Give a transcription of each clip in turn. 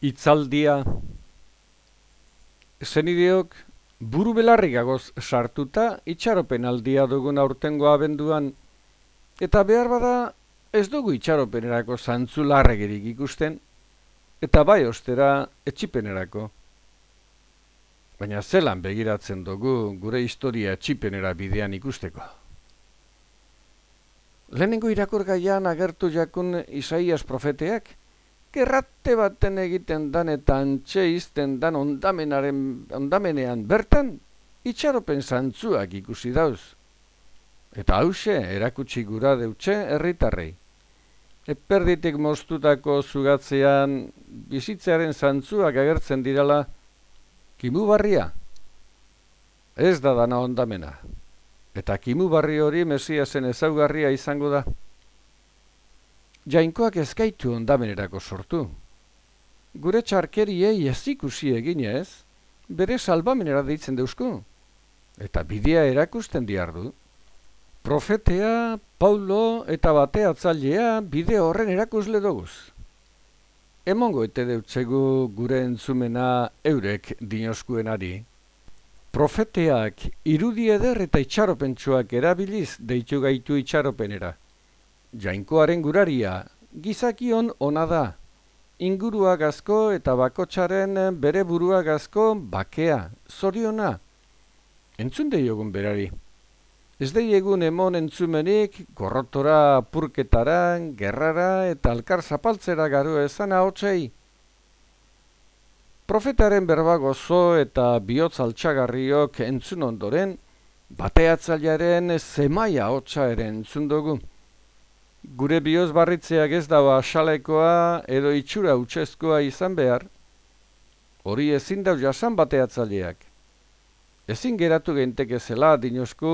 Itzaldia Zenideok buru belarri gagoz sartuta itxaropen aldia dugun aurtengo abenduan eta behar bada ez dugu itxaropenerako zantzu larregerik ikusten eta bai ostera etxipenerako. Baina zelan begiratzen dugu gure historia etxipenera bidean ikusteko. Lehenengo irakurgaian agertu jakun Isaias profeteak, gerrate baten egiten dan eta antxe izten dan ondamenaren, ondamenean bertan, itxaropen zantzuak ikusi dauz. Eta hause erakutsi gura deutxe herritarrei. Eperditik mostutako zugatzean bizitzearen zantzuak agertzen dirala, kimu barria? Ez da dana ondamena. Eta kimu barri hori mesiasen ezaugarria izango da jainkoak ezkaitu ondamenerako sortu. Gure txarkeriei ez ikusi eginez, bere salbamenera deitzen deusku, eta bidea erakusten diardu. Profetea, Paulo eta bateatzailea bide horren erakusle doguz. Emongo ete deutzegu gure entzumena eurek dinoskuenari. Profeteak irudi eder eta itxaropentsuak erabiliz deitu gaitu itxaropenera jainkoaren guraria, gizakion ona da. Ingurua gazko eta bakotxaren bere burua gazko bakea, zoriona. Entzun deiogun berari. Ez deiegun emon entzumenik gorrotora purketara, gerrara eta alkar zapaltzera garu ezan ahotsei. Profetaren berba gozo eta bihotz altxagarriok entzun ondoren, bateatzailearen zemaia hotza ere entzun dugu. Gure bioz barritzeak ez dago asalekoa edo itxura utxezkoa izan behar, hori ezin dau jasan bateatzaileak. Ezin geratu geinteke zela dinosku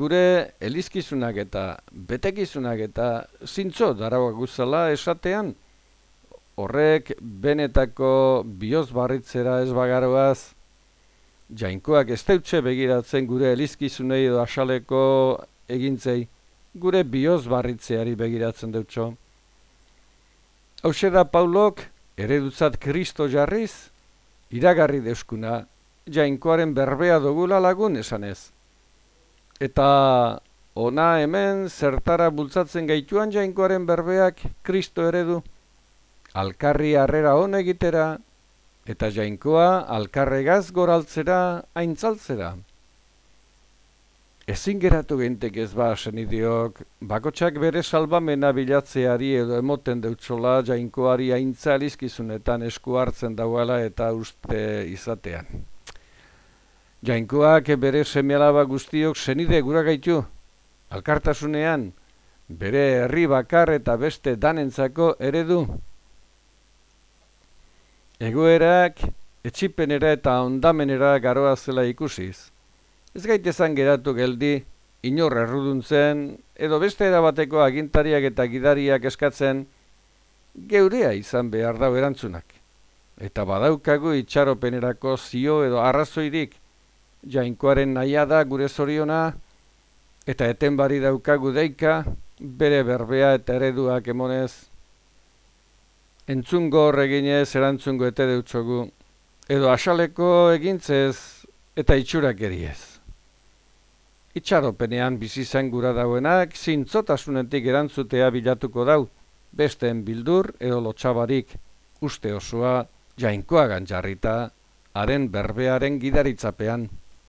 gure elizkizunak eta betekizunak eta zintzo daragoak guzala esatean, horrek benetako bioz barritzera ez bagaroaz, jainkoak ez begiratzen gure elizkizunei edo asaleko egintzei gure bioz barritzeari begiratzen dutxo. Hau da Paulok, eredutzat Kristo jarriz, iragarri deuskuna, jainkoaren berbea dugula lagun esanez. Eta ona hemen zertara bultzatzen gaituan jainkoaren berbeak Kristo eredu, alkarri harrera hon egitera, eta jainkoa alkarregaz goraltzera aintzaltzera. Ezin geratu gintek ez ba, senidiok, bakotsak bere salbamena bilatzeari edo emoten deutsola jainkoari aintza alizkizunetan esku hartzen dauala eta uste izatean. Jainkoak bere semealaba guztiok senide gura gaitu, alkartasunean, bere herri bakar eta beste danentzako eredu. Egoerak, etxipenera eta ondamenera garoa zela ikusiz. Ez gaitezan geratu geldi, inor erruduntzen, edo beste erabateko agintariak eta gidariak eskatzen, geurea izan behar da erantzunak. Eta badaukagu itxaropenerako zio edo arrazoirik, jainkoaren naia da gure zoriona, eta eten bari daukagu deika, bere berbea eta ereduak emonez. Entzungo horreginez erantzungo ete deutzogu, edo asaleko egintzez eta itxurak eriez. Itxaropenean bizi zen gura dauenak zintzotasunetik erantzutea bilatuko dau, besteen bildur edo lotxabarik uste osoa jainkoa gantxarrita, haren berbearen gidaritzapean.